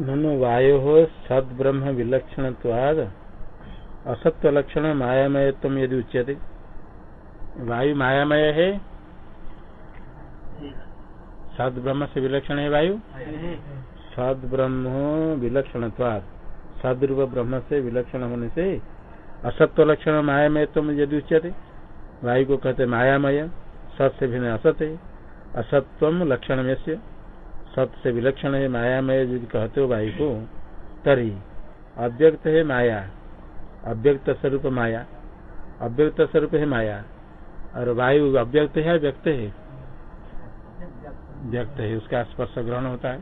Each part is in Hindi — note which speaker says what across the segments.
Speaker 1: ननु वायो सद ब्रह्म विलक्षण असत्व लक्षण मायामयत्व यदि उच्यते। वायु मायामय है? सद ब्रह्म से विलक्षण है वायु? सद ब्रह्म विलक्षण सदरूप ब्रह्म से विलक्षण होने से असत्व लक्षण मायामय तुम यदि उच्यते, वायु को कहते मायामय सत से भिन्न असत है। असत्व लक्षण में सत से विलक्षण है, मायामय यदि कहते हो भाई को, तरी। अव्यक्त है माया। अव्यक्त स्वरूप माया। अव्यक्त स्वरूप है माया। और वायु अव्यक्त है, व्यक्त है? व्यक्त है, उसका स्पर्श ग्रहण होता है।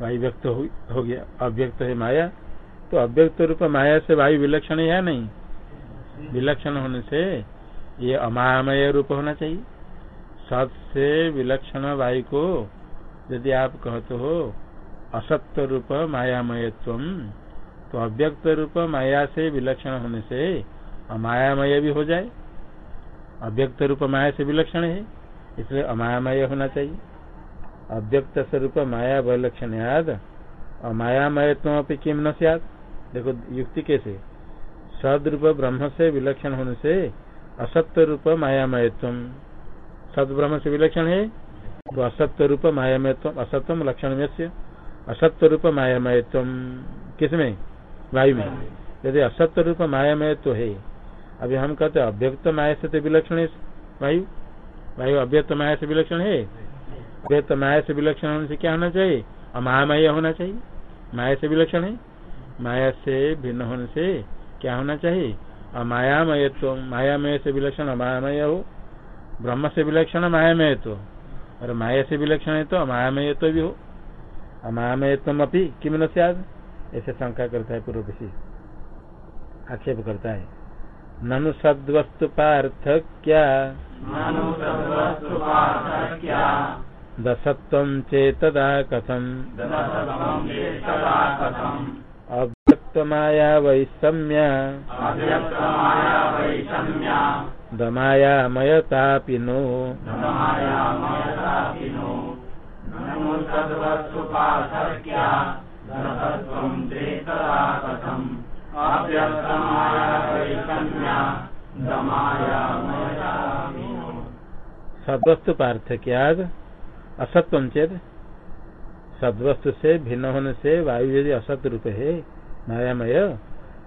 Speaker 1: वायु व्यक्त हो गया। अव्यक्त है माया। तो अव्यक्त रूप माया से वायु विलक्षण है या नहीं? विलक्षण होने से ये अमामय रूप होना चाहिए। सत से विलक्षण वायु को यदि आप कहते हो असत्य रूप मायामयत्व तो अव्यक्त रूप माया से विलक्षण होने से अमायामय भी हो जाए। अव्यक्त रूप माया से विलक्षण है, इसलिए अमायामय होना चाहिए। अव्यक्त स्वरूप माया विलक्षण याद अमायामयत्व किम न सियाद देखो, युक्ति कैसे? सदरूप ब्रह्म से विलक्षण होने से असत्य रूप मायामयत्व सद ब्रह्म से विलक्षण है तो असत्य रूप मायामयत्व असत्यम लक्षण में से असत्य रूप मायामयत्व किसमें? वायु में यदि असत्य रूप मायामयत्व है अभी हम कहते अव्यक्त माया से तो विलक्षण है वायु? वायु अव्यक्त माया से विलक्षण है? अव्यक्त माया से विलक्षण होने से क्या होना चाहिए? अमायामय होना चाहिए। माया से विलक्षण है? माया से भिन्न होने से क्या होना चाहिए? अमायामय तो मायामय से विलक्षण अमायामय हो। ब्रह्म से विलक्षण मायामय तो और माया से विलक्षण है तो अमायामय तो भी हो। अमायामय तुम अपनी किम न ऐसे शंका करता है पूर्व किसी आक्षेप करता है। ननु सद्वस्तु पार्थ क्या दशत्व चेतदा कथम। अव्यक्तमाया वैषम्या दमायामयतापि नो। सद्वस्तु पार्थक्याद असत्व चेत सद्वस्तु से भिन्न होने से वायु यदि असत रूप है मायामय।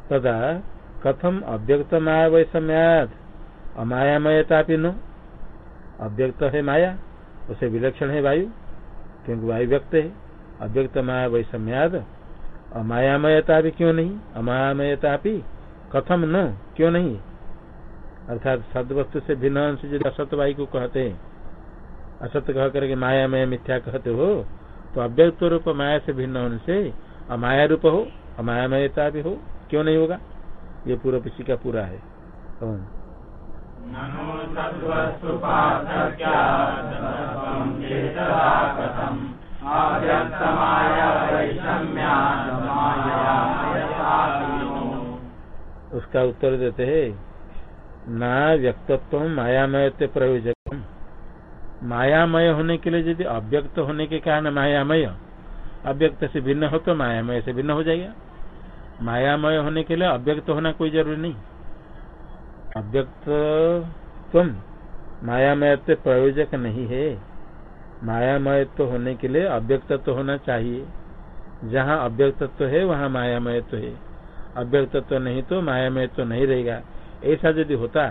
Speaker 1: तदा कथम अव्यक्त माया वैषम्याद अमायामयता नो। अव्यक्त है माया, उसे विलक्षण है वायु। क्योंकि वायु व्यक्त है। अव्यक्त माया वैषम्याद अमायामयता भी क्यों नहीं? अमायामयता भी कथम न, क्यों नहीं? अर्थात सदवस्तु से भिन्न अंश जो असत वायु को कहते हैं। असत्य कह करके मायामय, मिथ्या कहते हो तो अव्यक्त रूप माया से भिन्न होने से अमाया रूप हो, अमायामयता भी हो, क्यों नहीं होगा? ये पूरा पिछी का पूरा है। उसका उत्तर देते हैं, न व्यक्तत्व मायामय प्रयोजक मायामय होने के लिए यदि अव्यक्त होने के कारण मायामय, अव्यक्त से भिन्न हो तो मायामय से भिन्न हो जाएगा। मायामय होने के लिए अव्यक्त होना कोई ज़रूरी नहीं। अव्यक्त तुम मायामय प्रयोजक नहीं है। मायामय तो होने के लिए अव्यक्त तो होना चाहिए। जहाँ अव्यक्तत्व है, वहाँ मायामय है। अव्यक्तत्व नहीं तो मायामय तो नहीं रहेगा। ऐसा यदि होता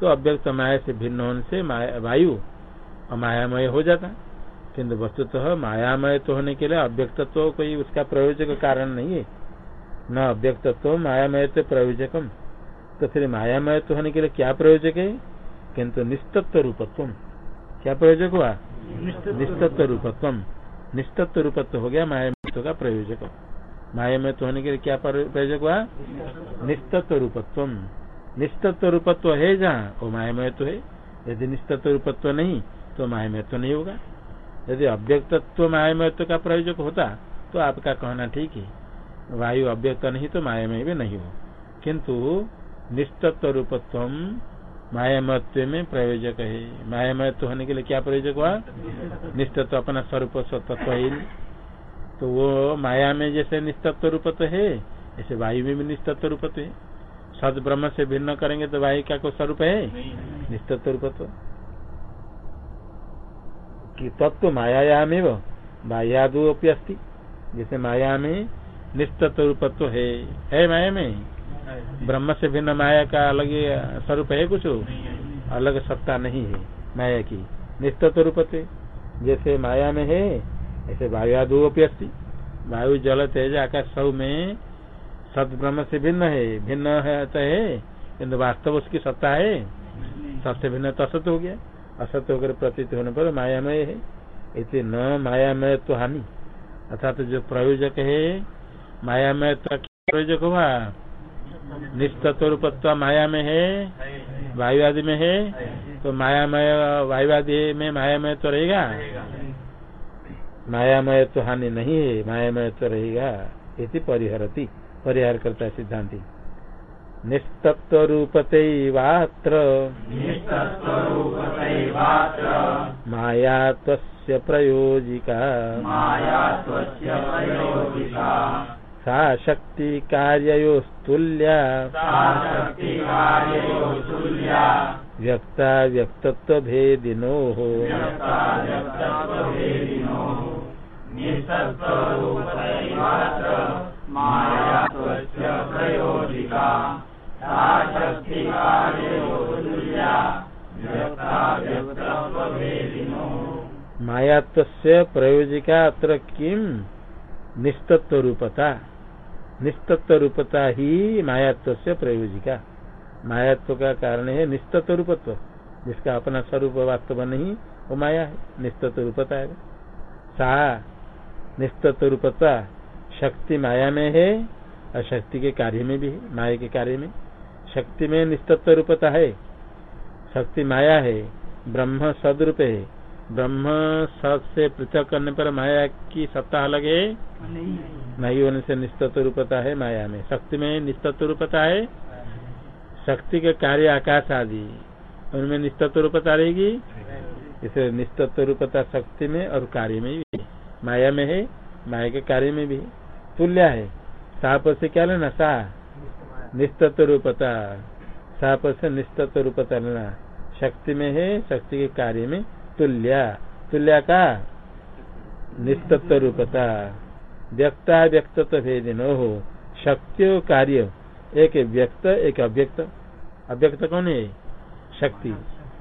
Speaker 1: तो अव्यक्त माया से भिन्न होने से वायु अमायामय हो जाता। किन्तु वस्तुतः तो मायामय तो होने के लिए अव्यक्तत्व तो कोई उसका प्रयोजक कारण नहीं है। न अव्यक्तत्व मायामय तो प्रयोजकम। तो फिर मायामय तो होने के लिए क्या प्रयोजक है? किंतु निस्तत्व रूपत्व क्या प्रयोजक हुआ? निस्तत्व रूपत्व निस्तत्व रूपत्व हो गया मायामय का प्रयोजक। मायामय तो होने के लिए क्या प्रयोजक हुआ? निस्तत्व रूपत्व निस्तत्व रूपत्व है जहाँ वो मायामय तो है। यदि निस्तत्व रूपत्व नहीं तो मायामय तो नहीं होगा। यदि अव्यक्तत्व मायामयत्व का प्रयोजक होता तो आपका कहना ठीक है। वायु अव्यक्त नहीं तो मायामय भी नहीं हो। किंतु निस्तत्व रूपत्व मायामत्व में प्रयोजक। है मायामयत्व होने के लिए क्या प्रयोजक हुआ? निस्तत्व अपना स्वरूप स्वतत्व तो वो माया में जैसे निस्तत्व रूपत्व है, ऐसे वायु में भी निस्तत्व रूपत्व है। सद ब्रह्म से भिन्न करेंगे तो वायु का कोई स्वरूप है? निस्तत्व रूपत्व कि तत्व मायायाम बाह्यादो अपनी अस्ति। जैसे माया में निस्तत्व रूपत्व है। है माया में? ब्रह्म से भिन्न माया का अलग स्वरूप है कुछ? अलग सत्ता नहीं है माया की। निस्तत्व से जैसे माया में है ऐसे वायुआदो अस्ति। वायु जल तेज आकाश सब में सत ब्रह्म से भिन्न है। भिन्न है तो है किन्तु वास्तव उसकी सत्ता है। सबसे भिन्न तो असत हो गया। असत होकर प्रतीत होने पर मायामय है। इसे न मायामय तो हानि। अर्थात तो जो प्रयोजक है मायामय तो प्रयोजक हुआ। निस्तत्व माया में है वायुवादी में है तो मायामय वायुवादी में मायामय तो रहेगा। मायामय तो हानि नहीं है मायामय तो रहेगा। इति परिहरती परिहार करता है सिद्धांति। निस्तत्व रूपते वात्र माया तस्य प्रयोजिका। सा शक्ति कार्ययोस्तुल्या व्यक्ता व्यक्तत्व भेदिनो मायात्व प्रयोजिका अत्र किम निस्तत्व रूपता निस्तत्व रूपता ही मायात्व से प्रयोजिका। मायात्व का कारण है निस्तत्व रूपत्व जिसका अपना स्वरूप वास्तव नहीं, वो माया है निस्तत्व रूपता है। सा निस्तत्व रूपता शक्ति माया में है, और शक्ति के कार्य में भी है, माया के कार्य में। शक्ति में निस्तत्व रूपता है, शक्ति माया है, ब्रह्म सदरूप है ब्रह्म सत से पृथक करने पर माया की सत्ता अलग है? नहीं। होने से निस्तत्व रूपता है माया में। शक्ति में निस्तत्व रूपता है? शक्ति के कार्य आकाश आदि। उनमें निस्तत्व रूपता रहेगी? इसे निस्तत्व रूपता शक्ति में और कार्य में भी। माया में है माया के कार्य में भी। तुल्य है। साप से क्या लेना? सा। निस्तत्व रूपता। साप से निस्तत्व रूपता लेना। शक्ति में है शक्ति के कार्य में। तुल्य। तुल्य का? निस्तत्व रूपता। व्यक्ता व्यक्तत्व भेदिनो। हो शक्ति कार्य। एक व्यक्त, एक अव्यक्त। अव्यक्त कौन है? शक्ति।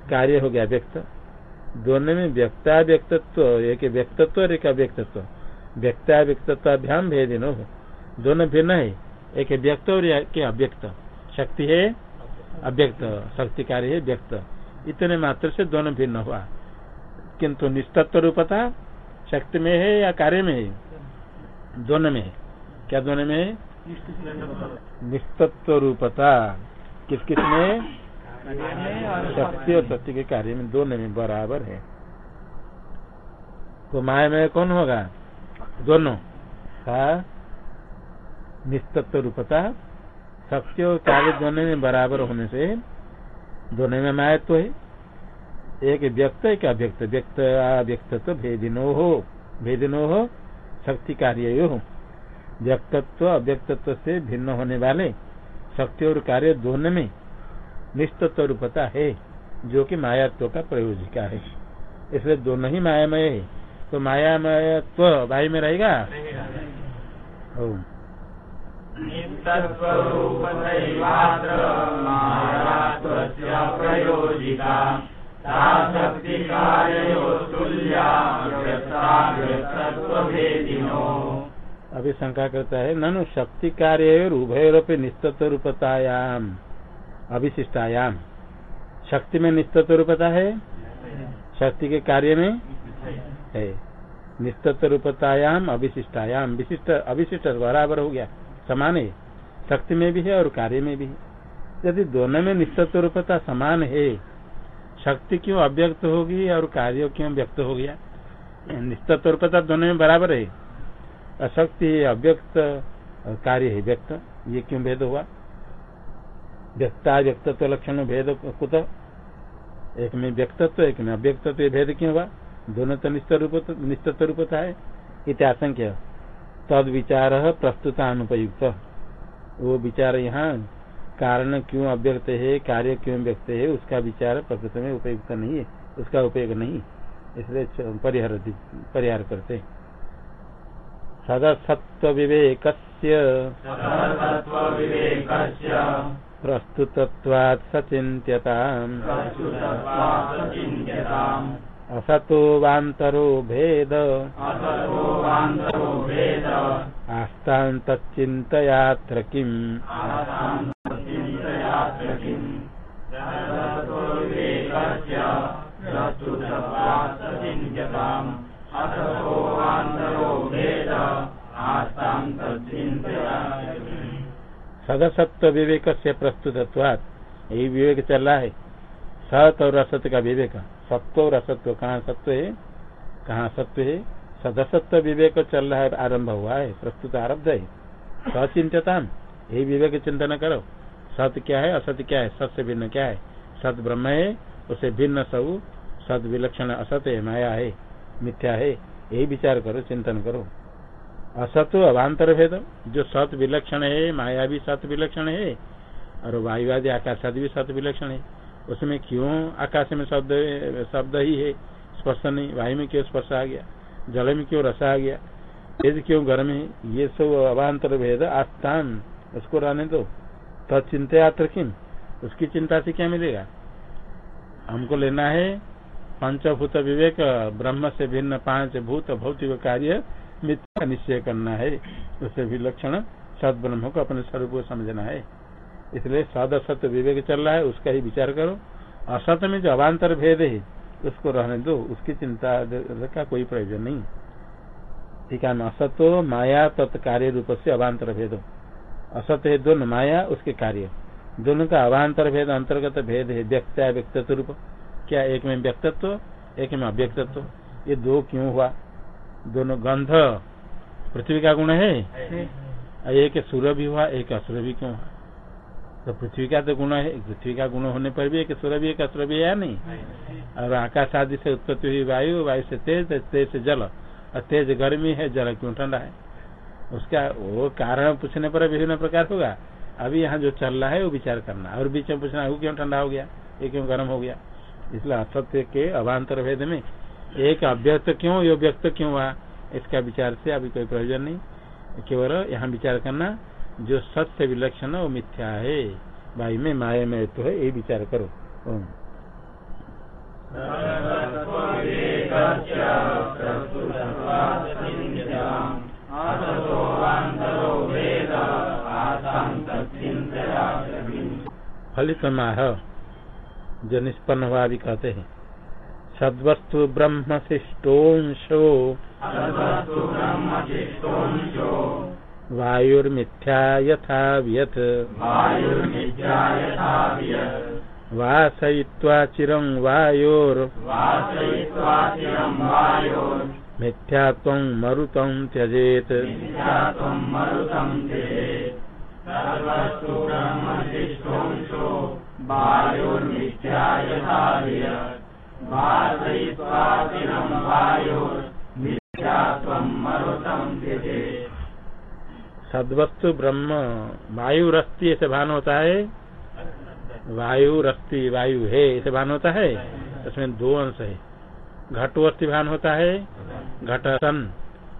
Speaker 1: कार्य हो गया व्यक्त। दोनों में व्यक्ता व्यक्तत्व एक व्यक्तत्व और एक अव्यक्तत्व। व्यक्ता व्यक्तत्वाभ्याम भेदिनो। हो दोनों भिन्न है। एक व्यक्त और एक अव्यक्त। शक्ति है, अव्यक्त। शक्ति कार्य है, व्यक्त। इतने मात्र से दोनों भिन्न हुआ। किंतु निस्तत्व रूपता शक्ति में है या कार्य में है? दोनों में है। क्या दोनों में है? निस्तत्व रूपता। किस किसमें? शक्ति और शक्ति के कार्य में दोनों में बराबर है। तो माया में कौन होगा? दोनों। का निस्तत्व रूपता। शक्ति और कार्य दोनों में बराबर होने से दोनों में माया तो है। एक व्यक्त एक अव्यक्त। व्यक्त अव्यक्त तो भेदिनो हो भेदिनो हो शक्ति कार्य हो व्यक्तत्व अव्यक्तत्व से भिन्न होने वाले शक्ति और कार्य दोनों में निस्तत्व रूपता है जो कि मायात्व का प्रयोजिका है। इसलिए दोनों ही मायामय है। तो मायामयत्व भाई में रहेगा?
Speaker 2: प्रयोजिका
Speaker 1: अभी शंका करता है, ननु शक्ति कार्य उभयोरपि निस्तत्व रूपतायाम अभिशिष्टायाम शक्ति में निस्तत्व रूपता है? शक्ति के कार्य में? है। निस्तत्व रूपतायाम अभिशिष्टायाम विशिष्ट अभिशिष्ट बराबर हो गया। समान है। शक्ति में भी है और कार्य में भी है। यदि दोनों में निस्तत्व रूपता समान है शक्ति क्यों अव्यक्त होगी और कार्य क्यों व्यक्त हो गया? निस्तत्व रूपता दोनों में बराबर है। अशक्ति अव्यक्त, कार्य है व्यक्त, ये क्यों भेद हुआ? व्यक्ता व्यक्तत्व लक्षण भेद कुत, एक में व्यक्तत्व, एक में अव्यक्तत्व भेद क्यों हुआ? दोनों तो निस्तत्व रूपता है? इतिहासंख्य तद विचार प्रस्तुतानुपयुक्त। वो विचार यहाँ कारण क्यों अव्यक्त है कार्य क्यों व्यक्त है उसका विचार प्रकृति में उपयुक्त नहीं है उसका उपयोग नहीं। इसलिए परिहार परिहार करते सदसत्व विवेक प्रस्तुतत्वात् सचिन्त्यता असतो वान्तरो भेद। आस्तां तच्चिन्तयात्र किम् सदसत्व विवेक से प्रस्तुत यही विवेक चल रहा है। सत और असत्य का विवेक। सत्व और असत्व, कहाँ सत्व है? कहाँ सत्व है? सदसत्व विवेक चल रहा है, आरंभ हुआ है, प्रस्तुत आरब्ध है। सचिंतता यही विवेक चिंतन करो। सत्य क्या है? असत्य क्या है? सत से भिन्न क्या है? सत ब्रह्म है, उसे भिन्न सब सद विलक्षण असत है, माया है, मिथ्या है। यही विचार करो, चिंतन करो। असत अभांतर भेद जो सत विलक्षण है, माया भी सत विलक्षण है, और वायुवादी आकाश भी सत विलक्षण है। उसमें क्यों आकाश में शब्द शब्द ही है? स्पर्श नहीं। वायु में क्यों स्पर्श आ गया? जल में क्यों रसा आ गया? तेज क्यों गर्म है? ये सब अभांतर भेद आस्थान। उसको रहने दो। तत्चिंता किम? उसकी चिंता से क्या मिलेगा? हमको लेना है पंचभूत विवेक, ब्रह्म से भिन्न पाँच भूत भौतिक कार्य मिथ्या निश्चय करना है उससे भी लक्षण सद ब्रह्म को अपने स्वरूप को समझना है। इसलिए सद असत विवेक चल रहा है, उसका ही विचार करो। असत में जो अवान्तर भेद है, उसको रहने दो, उसकी चिंता का कोई प्रयोजन नहीं। ठीक है, असतो माया तत्कार्य रूप से अवान्तर भेद। असत है दोनों, माया, उसके कार्य। दोनों का अवान्तर भेद, अंतर्गत भेद है, व्यक्त, व्यक्तित्व रूप। क्या एक में व्यक्तित्व, एक में अव्यक्तित्व? ये दो क्यों हुआ? दोनों गंध पृथ्वी का गुण है? एक सूर्य भी हुआ एक असुर भी क्यों? हुआ तो पृथ्वी का तो गुण है पृथ्वी का गुण होने पर भी एक सूर्य भी एक असुर भी है नहीं? और आकाश आदि से उत्पत्ति हुई वायु वायु से तेज तेज से जल। और तेज गर्मी है जल क्यों ठंडा है? उसका वो कारण पूछने पर विभिन्न प्रकार होगा। अभी यहाँ जो चल रहा है वो विचार करना। और बीच में पूछना वो क्यों ठंडा हो गया? ये क्यों गर्म हो गया? इसलिए असत्य के अभांतर भेद में एक अव्यक्त क्यों यो व्यक्त क्यों हुआ? इसका विचार से अभी कोई प्रयोजन नहीं। केवल यहाँ विचार करना, जो सत्य विलक्षण है, वो मिथ्या है। भाई में माया में तो है, ये विचार करो। फलित माह जो निष्पन्न हुआ भी कहते हैं। सद्वस्तु ब्रह्म शिष्टोंशो वायुर्मिथ्या यथा व्यथ वासयित्वा चिरं वायोर्। मिथ्यात्वं मरुतं त्यजेत्। वायुर्मिथ्या यथा व्यथ सदवस्तु ब्रह्म वायु रस्ती ऐसे भान होता है। वायु रस्ती वायु है ऐसे भान होता है। उसमें दो अंश है। घटो अस्थि भान होता है। घट सन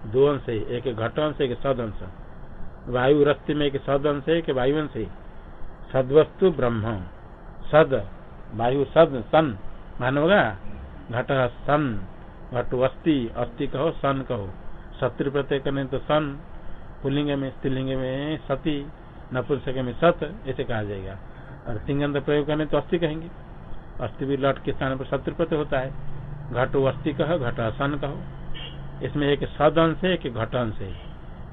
Speaker 1: दो अंश है। एक घट अंश, एक सद अंश। वायु रस्ती में एक सद अंश है, एक वायु अंश है। सदवस्तु ब्रह्म। सद, वायु सद, सन। मान होगा? घट सन घट अस्थि अस्थि कहो, सन कहो। शत्रु प्रत्यय करने तो सन, पुलिंग में, स्त्रीलिंग में सती, नपुंसक में सत, ऐसे कहा जाएगा। और तिंगंत प्रयोग करने तो अस्थि कहेंगे। अस्थि भी लट के स्थान पर शत्रु प्रत्यय होता है। घटो अस्थि कहो, घट सन कहो। इसमें एक सद अंश है, एक घट अंश है।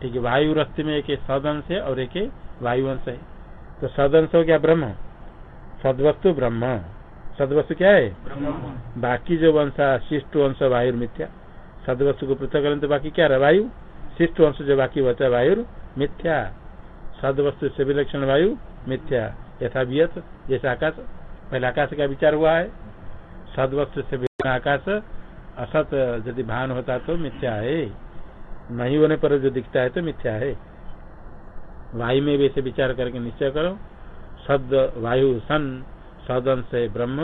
Speaker 1: ठीक है वायु रस्ती में एक सद अंश है और एक वायु अंश है। तो सद अंश हो गया ब्रह्म। सदवस्तु ब्रह्म। सदवस्तु क्या है? बाकी जो वंश शिष्ट वंश वायु मिथ्या। सदवस्तु को पृथक करें तो बाकी क्या रहा? वायु। शिष्ट वंश जो बाकी बचा वायु मिथ्या। सदवस्तु से विलक्षण वायु मिथ्या। यथा वियत जैसे आकाश। पहले आकाश का विचार हुआ है। सदवस्तु से आकाश। असत यदि भान होता तो मिथ्या है। नहीं होने पर जो दिखता है तो मिथ्या है। वायु में वैसे विचार करके निश्चय करो। शब्द वायु सन सदंश ब्रह्म,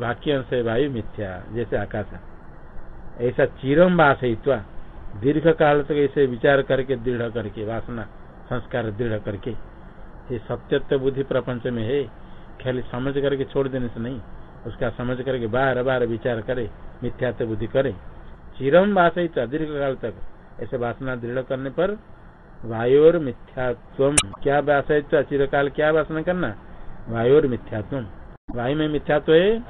Speaker 1: वाक्य अंश वायु मिथ्या, जैसे आकाश ऐसा चिरम वासयित्वा, दीर्घ काल तक ऐसे विचार करके, दृढ़ करके, वासना, संस्कार दृढ़ करके, ये सत्यत्व बुद्धि प्रपंच में है, खाली समझ करके छोड़ देने से नहीं, उसका समझ करके बार बार विचार करे, मिथ्यात्व बुद्धि करे। चिरम वासयित्वा, दीर्घ काल तक, ऐसे वासना दृढ़ करने पर वायु और मिथ्यात्व क्या वासयित्व, चिरकाल क्या वासना करना? वायु और मिथ्यात्व वायु में मिथ्यात्व है?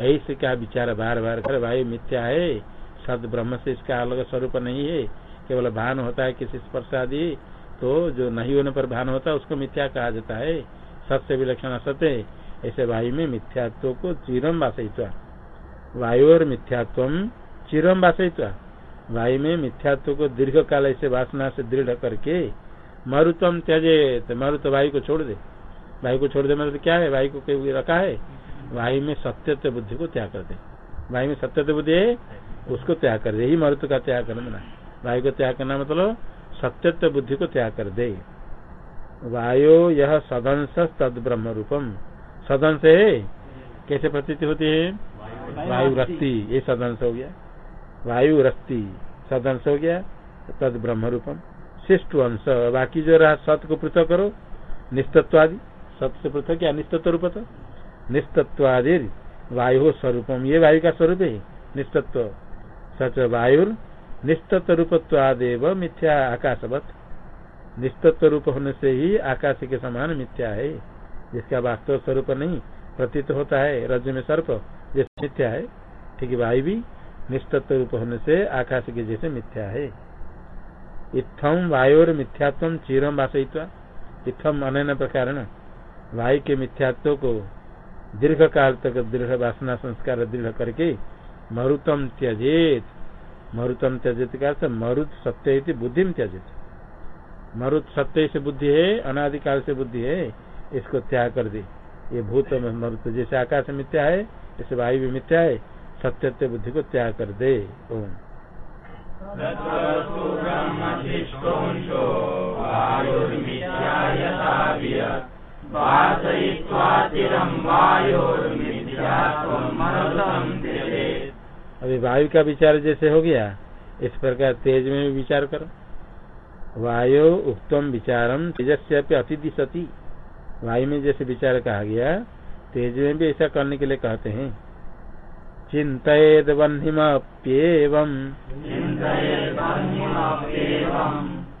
Speaker 1: ऐसे क्या विचार बार बार कर, वायु मिथ्या है? सद ब्रह्म से इसका अलग स्वरूप नहीं है। केवल भान होता है किसी स्पर्श आदि। तो जो नहीं होने पर भान होता है, उसको मिथ्या कहा जाता है। सत्य विलक्षण असत्य ऐसे वायु में मिथ्यात्व को चिरम वासयित्वा। वायु और मिथ्यात्व चिरम वासयित्वा। वायु में मिथ्यात्व को दीर्घ काल ऐसे वासना से दृढ़ करके मरुतम त्यजे मरुत वायु को छोड़ दे। वायु को छोड़ दे मतलब क्या है? वायु को रखा है? वायु में सत्यत्व बुद्धि को त्याग कर दे। वायु में सत्यत्व बुद्धि है, उसको त्याग कर दे। यही मरुत्व का त्याग करना वायु को त्याग करना मतलब सत्यत्व बुद्धि को त्याग कर दे। वायु यह सदंश तद ब्रह्म रूपम सदंश है? कैसे प्रतीति होती है? वायु रस्ती ये सदंश हो गया। वायु रस्ती सदंश हो गया। तद ब्रह्म रूपम शिष्ट अंश बाकी जो रहा सत को पृथक करो। निस्तत्वादि। सत से पृथक क्या? निस्तत्व रूप तो? निस्तत्वादि वायु स्वरूपम। ये वायु का स्वरूप है। निस्तत्व। सच वायु निस्तत्व रूपत्वादेव मिथ्या आकाशवत। निस्तत्व रूप होने से ही आकाश के समान मिथ्या है। जिसका वास्तव स्वरूप नहीं, प्रतीत होता है। रज में सर्प जैसे मिथ्या है। ठीक वायु भी निस्तत्व रूप होने से आकाश के जैसे मिथ्या है। इत्थम वायु मिथ्यात्व चिरम वासयित्वा। इत्थम अन प्रकार वायु के मिथ्यात्व को दीर्घ काल तक दृढ़ वासना संस्कार दृढ़ करके मरुतम त्यजेत। मरुतम त्यजित का मरुत सत्य बुद्धि में त्यजित। मरुत सत्य से बुद्धि है, अनादिकाल से बुद्धि है, इसको त्याग कर दे। ये भूत मरुत, जैसे आकाश मिथ्या है जैसे वायु भी मिथ्या है सत्य बुद्धि को त्याग कर दे। ओम। अभी वायु का विचार जैसे हो गया इस प्रकार तेज में भी विचार करो। वायु उत्तम विचारम तेजस्य अतिथि सती। वायु में जैसे विचार कहा गया तेज में भी ऐसा करने के लिए कहते हैं। चिंतित वह्निमप्येवम्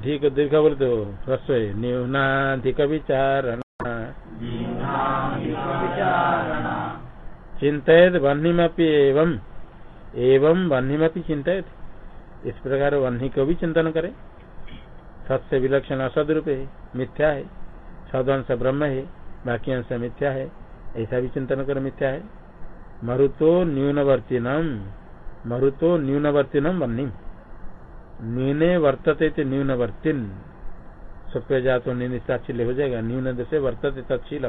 Speaker 1: धिक दीर्घ बोल दो ह्रस्व न्यूनाधिक विचारण चिंतित वह्निमपि एवं एवं वह्निमपि चिंतित इस प्रकार वह्नि को भी चिंतन करे। सत्य विलक्षण असद रूप है मिथ्या है। सदंश ब्रह्म है बाकी अंश मिथ्या है। ऐसा भी चिंतन कर, मिथ्या है। मरुतो न्यूनवर्तिनम। मरुतो न्यूनवर्तिनम वन्नी न्यूने वर्तते थे न्यूनवर्तिन सत्य जातो निशाचिल्य हो जाएगा। न्यून से वर्तते तत्शील।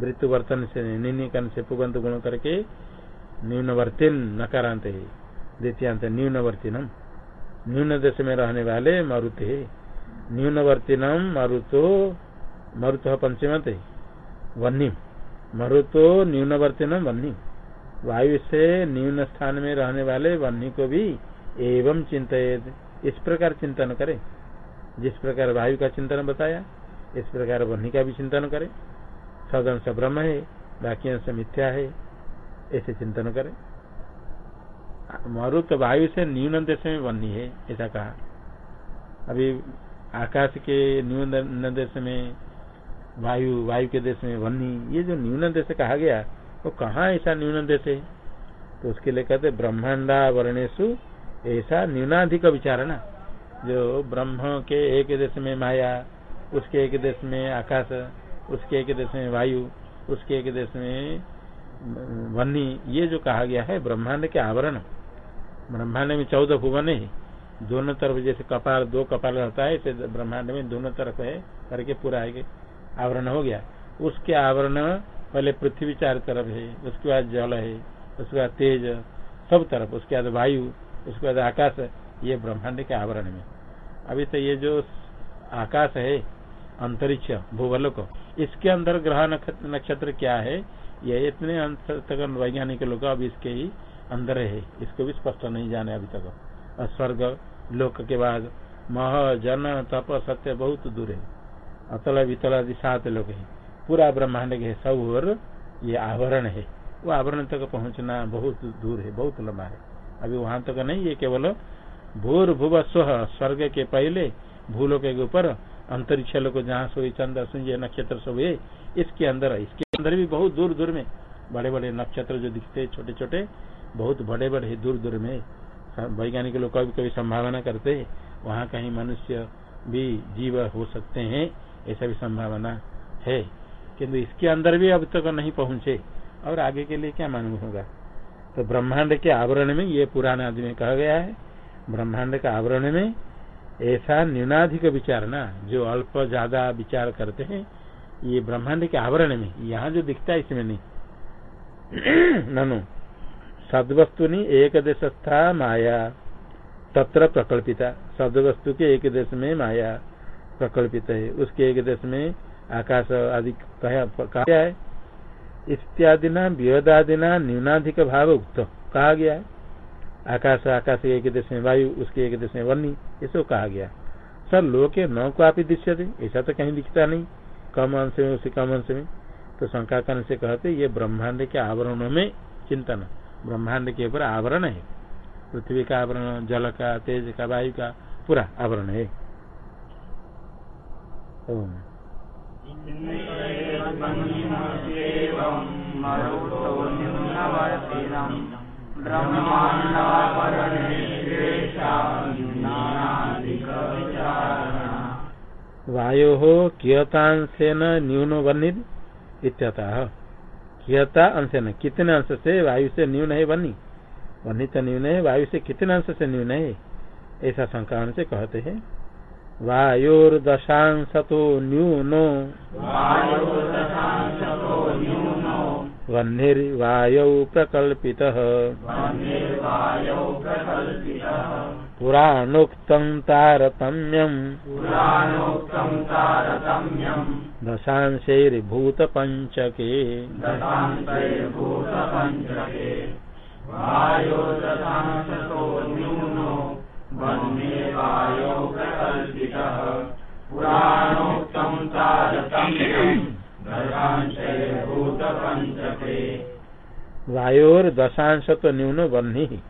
Speaker 1: मृत्यु वर्तन से निन्नी कन से पुगंत गुण करके न्यूनवर्तिन नकारांत है। द्वितीयांत न्यूनवर्तिनम न्यून देश में रहने वाले मरुत है। न्यूनवर्तिनम मरुतो मरुत पंचमत है। वन्नी मरुतो न्यूनवर्तिनम वन्नी वायु से न्यून स्थान में रहने वाले वन्य को भी एवं चिंतित इस प्रकार चिंतन करे। जिस प्रकार वायु का चिंतन बताया, इस प्रकार वन्य का भी चिंतन करे। सदंश ब्रह्म है, बाकी अंश मिथ्या है, ऐसे चिंतन करे। मरुत वायु से न्यून देश में वन्य है, ऐसा कहा। अभी आकाश के न्यून देश में, वायु वायु के देश में वन्य ये जो न्यून देश कहा गया, वो तो कहाँ ऐसा न्यून देश है तो उसके लिए कहते ब्रह्मांडा वर्णेशु ऐसा न्यूनाधिक विचारणा जो ब्रह्म के एक देश में माया, उसके एक देश में आकाश, उसके एक देश में वायु, उसके एक देश में वन्नी ये जो कहा गया है ब्रह्मांड के आवरण। ब्रह्मांड में चौदह भुवन है। दोनों तरफ़ जैसे कपाल, दो कपाल रहता है ऐसे ब्रह्मांड में दोनों तरफ़ है, करके पूरा है आवरण हो गया। उसके आवरण पहले पृथ्वी चार तरफ़ है, उसके बाद जल है, उसके बाद तेज, सब तरफ़, उसके बाद वायु उसके बाद आकाश ये ब्रह्मांड के आवरण में। अभी तो ये जो आकाश है, अंतरिक्ष भूगोल इसके अंदर ग्रह नक्षत्र क्या है, ये इतने तक वैज्ञानिक लोग अब इसके ही अंदर है, इसको भी स्पष्ट नहीं जाने अभी तक। स्वर्ग, लोक के बाद मह, जन, तप, सत्य बहुत दूर है। अतल, वितल सात लोग है। पूरा ब्रह्मांड के सब और ये आवरण है। वो आवरण तक पहुँचना बहुत दूर है, बहुत लंबा है। अभी वहाँ तक नहीं, ये केवल भूर भूव स्व स्वर्ग के पहले, भूलों के ऊपर, अंतरिक्ष लोग जहाँ सोई चंद्र, सूर्य, नक्षत्र सब है इसके अंदर इसके अंदर भी बहुत दूर दूर में बड़े बड़े नक्षत्र जो दिखते छोटे छोटे बहुत बड़े बड़े दूर दूर में, वैज्ञानिक लोग कभी कभी संभावना करते हैं, वहाँ कहीं मनुष्य भी जीव हो सकते हैं, ऐसा भी संभावना है, किंतु इसके अंदर भी अब तक नहीं पहुँचे, और आगे के लिए क्या मालूम होगा? तो ब्रह्मांड के आवरण में, ये पुराने आदि में कहा गया है, ब्रह्मांड के आवरण में ऐसा न्यूनाधिक विचार ना, जो अल्प ज़्यादा विचार करते हैं, ये ब्रह्मांड के आवरण में, यहाँ जो दिखता है इसमें नहीं। ननु सदवस्तु एक देश था माया, तत्र प्रकल्पिता। सदवस्तु के एक देश में माया प्रकल्पित है, उसके एक देश में आकाश आदि कहा है। इत्यादि न विरोधादि न्यूनाधिक भाव उक्त। कहा गया है। आकाश आकाश एक देश में, वायु उसके एक देश में वन्नी ये सब कहा गया सर लोके न को आप दृश्य थे ऐसा तो कहीं दिखता नहीं। कम अंश में, उसी कम अंश में। तो शंका करने से कहते, ये ब्रह्मांड के आवरणों में चिंतन। ब्रह्मांड के ऊपर आवरण है। पृथ्वी का आवरण, जल का, तेज का, वायु का, पूरा आवरण है। वायो कियतांशेन न्यून वर्णित इत्यतः। कियता अंश कितने अंश से वायु से न्यून है बनी वर्णित न्यून है वायु से कितने अंश से न्यून है ऐसा संक्रमण से कहते हैं। वायुर्दशांश तो न्यूनो वह्निर्वायौ प्रकल्पितः। पुराणोक्तं तारतम्यम्। दशांशैर्भूतपञ्चके। वायो दशांशतो न्यूनो वायोर दशांश तो न्यून वन्ही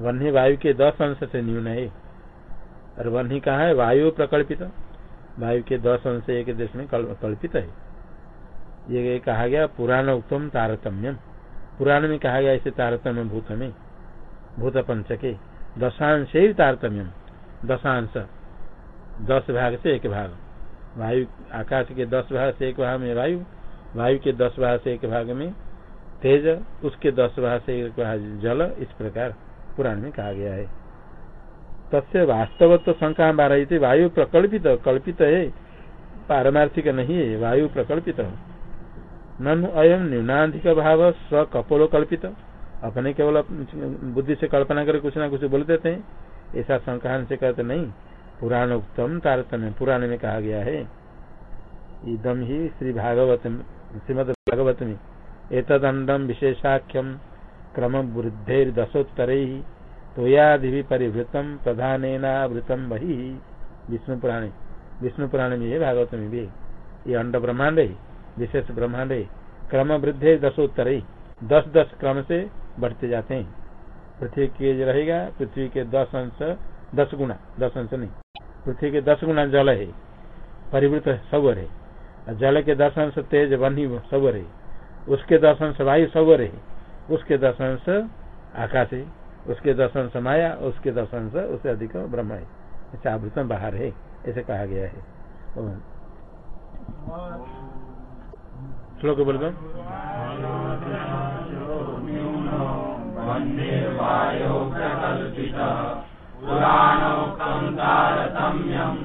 Speaker 1: वन्ही वायु के दस अंश से न्यून है। और वन्ही कहा है? वायु प्रकल्पित। वायु के दस अंश एक देश में कल्पित है। ये कहा गया पुराण उत्तम तारतम्यम। पुराण में कहा गया इसे तारतम्य भूत में। भूत पंच के दशांश तारतम्यम। दशांश। दस भाग से एक भाग। वायु, आकाश के दस भाग से एक भाग में वायु वायु के दस भाग से एक भाग में तेज, उसके दस भाग से एक भाग जल, इस प्रकार पुराण में कहा गया है। तस्य वास्तव तो शंका बारही थी वायु प्रकल्पित, कल्पित है, पारमार्थिक नहीं है, वायु प्रकल्पित। ननु अयम न्यूनाधिक भाव स्व कपोलो कल्पित अपने केवल बुद्धि से कल्पना कर कुछ ना कुछ बोल देते हैं ऐसा संक्रहण से कहते नहीं। पुराण उत्तम तारतम्य, पुराण में कहा गया है। इदम ही श्री भागवत श्रीमद भागवत में एतदंडम विशेषाख्यम क्रम वृद्धि दशोत्तर तोयादि परिवृतम प्रधानवृतम वही विष्णु पुराण विष्णु पुराण में है भागवत में भी ये अंड ब्रह्मांड है विशेष ब्रह्मांड है क्रम वृद्धि दशोत्तर ही दस दस क्रम से बढ़ते जाते हैं। पृथ्वी के रहेगा, पृथ्वी के दस अंश दस गुना दस अंश नहीं। पृथ्वी के दस गुना जल है परिवृत सवर है जल के दस अंश तेज वन्य सवर है, उसके दस अंश वायु सवर है, उसके दस अंश आकाश है, उसके दस अंश माया, उसके दस अंश उससे अधिक ब्रह्म है। अच्छा आवृतम बाहर है, ऐसे कहा गया है। श्लोक बोल दो।
Speaker 2: पुराणोक्तम तारतम्यम